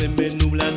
se me nublan las